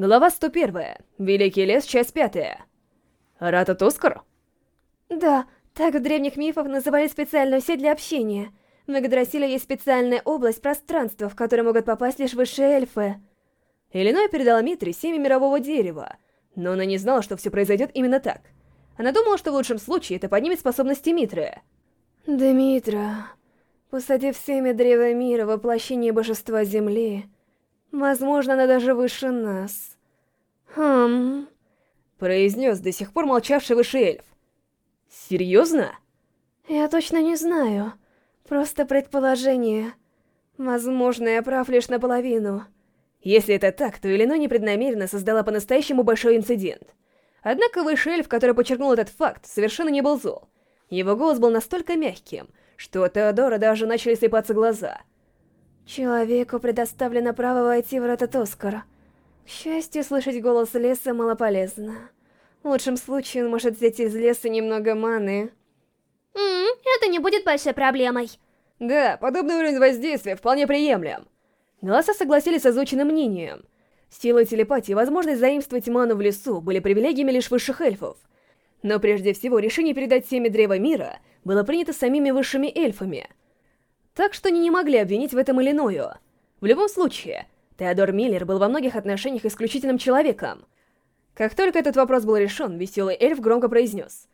Глава 101. Великий лес, часть 5. Рата Тоскар? Да, так в древних мифах называли специальную сеть для общения. В Мегадрассиле есть специальная область пространства, в которую могут попасть лишь высшие эльфы. Иллиной передала Митре семя мирового дерева, но она не знала, что все произойдет именно так. Она думала, что в лучшем случае это поднимет способности Митры. Дмитра, посадив семя древа мира, воплощение божества Земли, Возможно, она даже выше нас. Хм... Произнес до сих пор молчавший выше эльф. Серьезно? Я точно не знаю. Просто предположение. Возможно, я прав лишь наполовину. Если это так, то Иллиной непреднамеренно создала по-настоящему большой инцидент. Однако высший эльф, который подчеркнул этот факт, совершенно не был зол. Его голос был настолько мягким, что у Теодора даже начали слепаться глаза — Человеку предоставлено право войти в врата Тоскара. К счастью, слышать голос леса малополезно. В лучшем случае он может взять из леса немного маны. Ммм, это не будет большой проблемой. Да, подобный уровень воздействия вполне приемлем. Голоса согласились с озвученным мнением. Сила телепатии и возможность заимствовать ману в лесу были привилегиями лишь высших эльфов. Но прежде всего решение передать семя Древа Мира было принято самими высшими эльфами — так что они не могли обвинить в этом Иллиною. В любом случае, Теодор Миллер был во многих отношениях исключительным человеком. Как только этот вопрос был решен, веселый эльф громко произнес.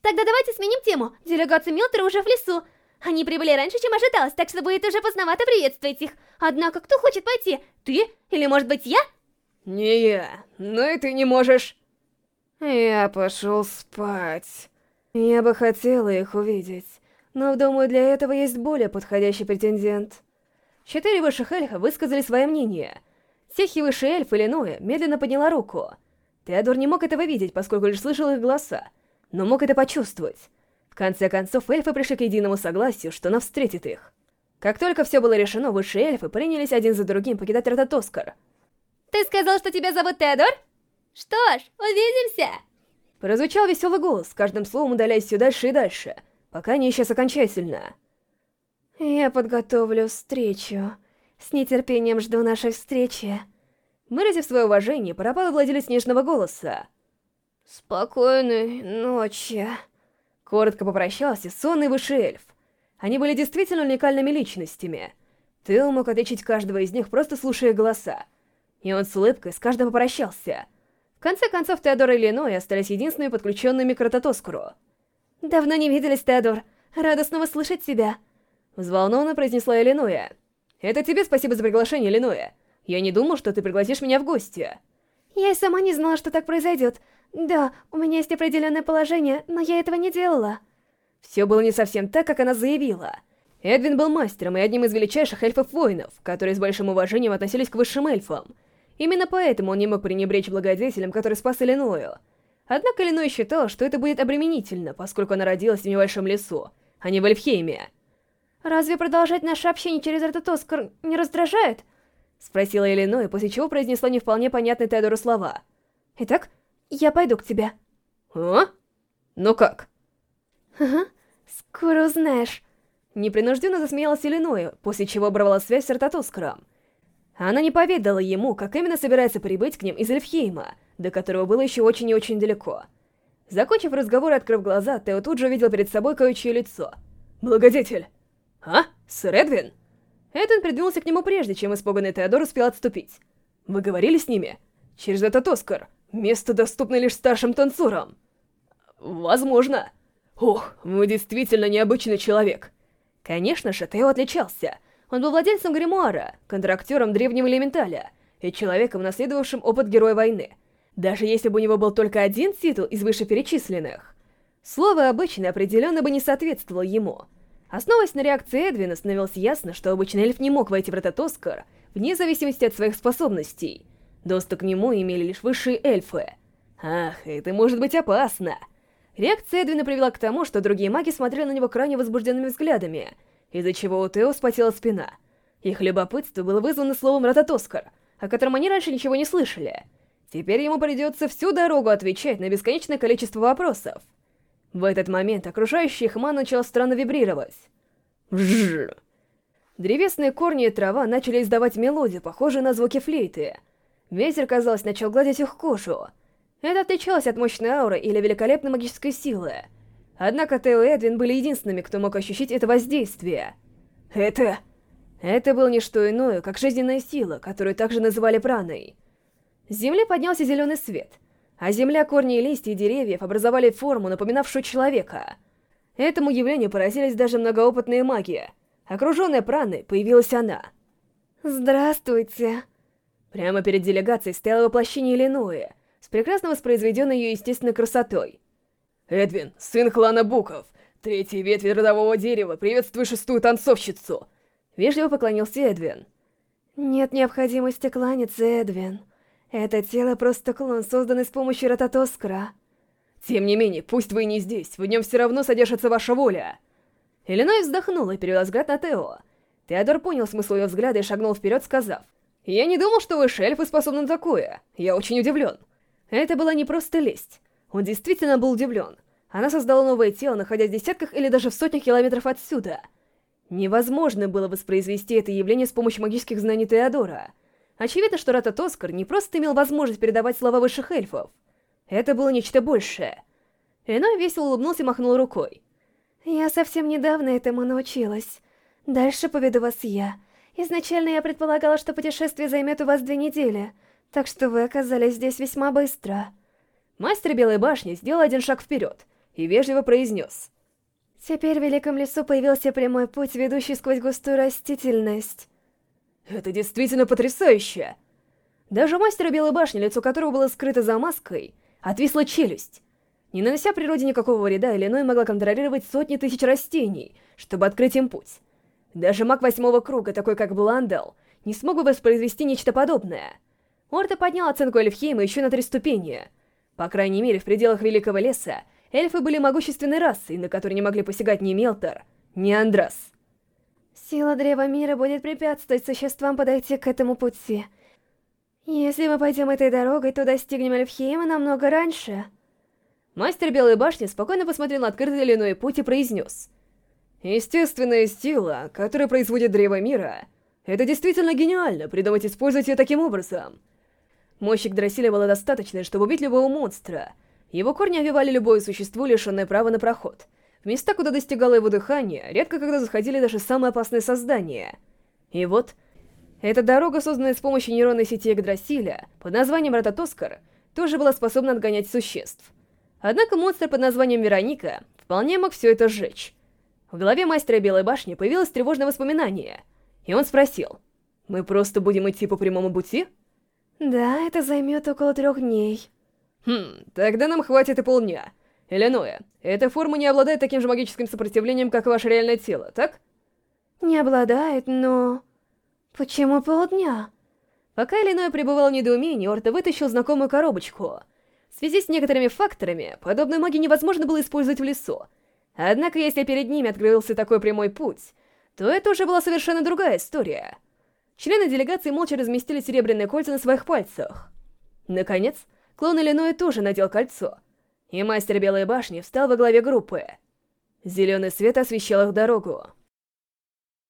«Тогда давайте сменим тему. Делегация Милтера уже в лесу. Они прибыли раньше, чем ожидалось, так что будет уже поздновато приветствовать их. Однако, кто хочет пойти? Ты? Или, может быть, я?» «Не я. Но и ты не можешь». «Я пошел спать. Я бы хотела их увидеть». Но, думаю, для этого есть более подходящий претендент. Четыре высших эльфа высказали свое мнение. Техи высший эльф Иллиноя медленно подняла руку. Теодор не мог этого видеть, поскольку лишь слышал их голоса, но мог это почувствовать. В конце концов, эльфы пришли к единому согласию, что она встретит их. Как только все было решено, высшие эльфы принялись один за другим покидать Рототоскар. «Ты сказал, что тебя зовут Теодор? Что ж, увидимся!» Прозвучал веселый голос, с каждым словом удаляясь все дальше и дальше — пока не исчез окончательно. Я подготовлю встречу. С нетерпением жду нашей встречи. Выразив свое уважение, Парапал владелец снежного голоса. Спокойной ночи. Коротко попрощался сонный высший эльф. Они были действительно уникальными личностями. Тео мог отличить каждого из них, просто слушая голоса. И он с улыбкой с каждым попрощался. В конце концов, Теодор и Леной остались единственными подключенными к Рототоскуру. «Давно не виделись, Теодор. Рада снова слышать тебя». Взволнованно произнесла Иллинуя. «Это тебе спасибо за приглашение, Иллинуя. Я не думал, что ты пригласишь меня в гости». «Я и сама не знала, что так произойдет. Да, у меня есть определенное положение, но я этого не делала». Все было не совсем так, как она заявила. Эдвин был мастером и одним из величайших эльфов-воинов, которые с большим уважением относились к высшим эльфам. Именно поэтому он не мог пренебречь благодетелем, который спас Иллиною. Однако Иллиной считал, что это будет обременительно, поскольку она родилась в небольшом лесу, а не в Эльфхейме. «Разве продолжать наше общение через этот Оскар не раздражает?» Спросила Иллиной, после чего произнесла не вполне понятные Теодору слова. «Итак, я пойду к тебе». «А? Ну как?» «Ага, скоро узнаешь». Непринужденно засмеялась Иллиной, после чего оборвала связь с Артатоскаром. Она не поведала ему, как именно собирается прибыть к ним из Эльфхейма, до которого было еще очень и очень далеко. Закончив разговор и открыв глаза, Тео тут же увидел перед собой кое-чье лицо. «Благодетель!» «А? Сэр Эдвин?» Эдвин придвинулся к нему прежде, чем испуганный Теодор успел отступить. «Вы говорили с ними?» «Через этот Оскар. Место доступно лишь старшим танцорам». «Возможно». «Ох, вы действительно необычный человек». Конечно же, Тео отличался. Он был владельцем гримуара, контрактером древнего элементаля и человеком, наследовавшим опыт героя войны — даже если бы у него был только один титул из вышеперечисленных. Слово «обычно» определенно бы не соответствовало ему. Основываясь на реакции Эдвина, становилось ясно, что обычный эльф не мог войти в Рототоскар, вне зависимости от своих способностей. Доступ к нему имели лишь высшие эльфы. Ах, это может быть опасно. Реакция Эдвина привела к тому, что другие маги смотрели на него крайне возбужденными взглядами, из-за чего у Тео спотела спина. Их любопытство было вызвано словом «Рототоскар», о котором они раньше ничего не слышали — Теперь ему придется всю дорогу отвечать на бесконечное количество вопросов. В этот момент окружающий хма начал странно вибрировать. Вжжж. Древесные корни и трава начали издавать мелодию, похожую на звуки флейты. Ветер, казалось, начал гладить их кожу. Это отличалось от мощной ауры или великолепной магической силы. Однако Тео и Эдвин были единственными, кто мог ощутить это воздействие. Это... Это было не что иное, как жизненная сила, которую также называли праной. С земли поднялся зеленый свет, а земля, корни и листья деревьев образовали форму, напоминавшую человека. Этому явлению поразились даже многоопытные маги. Окруженная праной, появилась она. «Здравствуйте!» Прямо перед делегацией стояло воплощение Иллинуи, с прекрасно воспроизведенной ее естественной красотой. «Эдвин, сын клана Буков, третьей ветви родового дерева, приветствую шестую танцовщицу!» Вежливо поклонился Эдвин. «Нет необходимости кланяться, Эдвин. Это тело просто клон, созданный с помощью Рототоскара». «Тем не менее, пусть вы не здесь, в нем все равно содержится ваша воля!» Иллиной вздохнула и перевела взгляд на Тео. Теодор понял смысл ее взгляда и шагнул вперед, сказав, «Я не думал, что вы, шельфы, способны на такое. Я очень удивлен». Это была не просто лесть. Он действительно был удивлен. Она создала новое тело, находясь в десятках или даже в сотнях километров отсюда — Невозможно было воспроизвести это явление с помощью магических знаний Теодора. Очевидно, что Рата Тоскар не просто имел возможность передавать слова высших эльфов. Это было нечто большее. Иной весело улыбнулся и махнул рукой. «Я совсем недавно этому научилась. Дальше поведу вас я. Изначально я предполагала, что путешествие займет у вас две недели, так что вы оказались здесь весьма быстро». Мастер Белой Башни сделал один шаг вперед и вежливо произнес. Теперь в Великом Лесу появился прямой путь, ведущий сквозь густую растительность. Это действительно потрясающе! Даже мастера Белой Башни, лицо которого было скрыто за маской, отвисла челюсть. Не нанося природе никакого вреда, Иллиной могла контролировать сотни тысяч растений, чтобы открыть им путь. Даже маг восьмого круга, такой как Бландел, не смог бы воспроизвести нечто подобное. Орта поднял оценку Эльфхейма еще на три ступени. По крайней мере, в пределах Великого Леса эльфы были могущественной расой, на которой не могли посягать ни Мелтор, ни Андрас. Сила Древа Мира будет препятствовать существам подойти к этому пути. Если мы пойдем этой дорогой, то достигнем Эльфхейма намного раньше. Мастер Белой Башни спокойно посмотрел на открытый длиной путь и произнес. Естественная сила, которая производит Древо Мира, это действительно гениально, придумать использовать ее таким образом. Мощи Гдрасиля было достаточно, чтобы убить любого монстра — его корни овивали любое существо, лишенное права на проход. Места, куда достигало его дыхание, редко когда заходили даже самые опасные создания. И вот, эта дорога, созданная с помощью нейронной сети Игдрасиля, под названием Рататоскар, тоже была способна отгонять существ. Однако монстр под названием Вероника вполне мог все это сжечь. В голове мастера Белой Башни появилось тревожное воспоминание, и он спросил, «Мы просто будем идти по прямому пути?» «Да, это займет около трех дней». Хм, тогда нам хватит и полдня. Иллиноя, эта форма не обладает таким же магическим сопротивлением, как и ваше реальное тело, так? Не обладает, но... Почему полдня? Пока Иллиноя пребывал в недоумении, Орта вытащил знакомую коробочку. В связи с некоторыми факторами, подобную магию невозможно было использовать в лесу. Однако, если перед ними открылся такой прямой путь, то это уже была совершенно другая история. Члены делегации молча разместили серебряные кольца на своих пальцах. Наконец, Клон Иллиной тоже надел кольцо, и мастер Белой Башни встал во главе группы. Зеленый свет освещал их дорогу.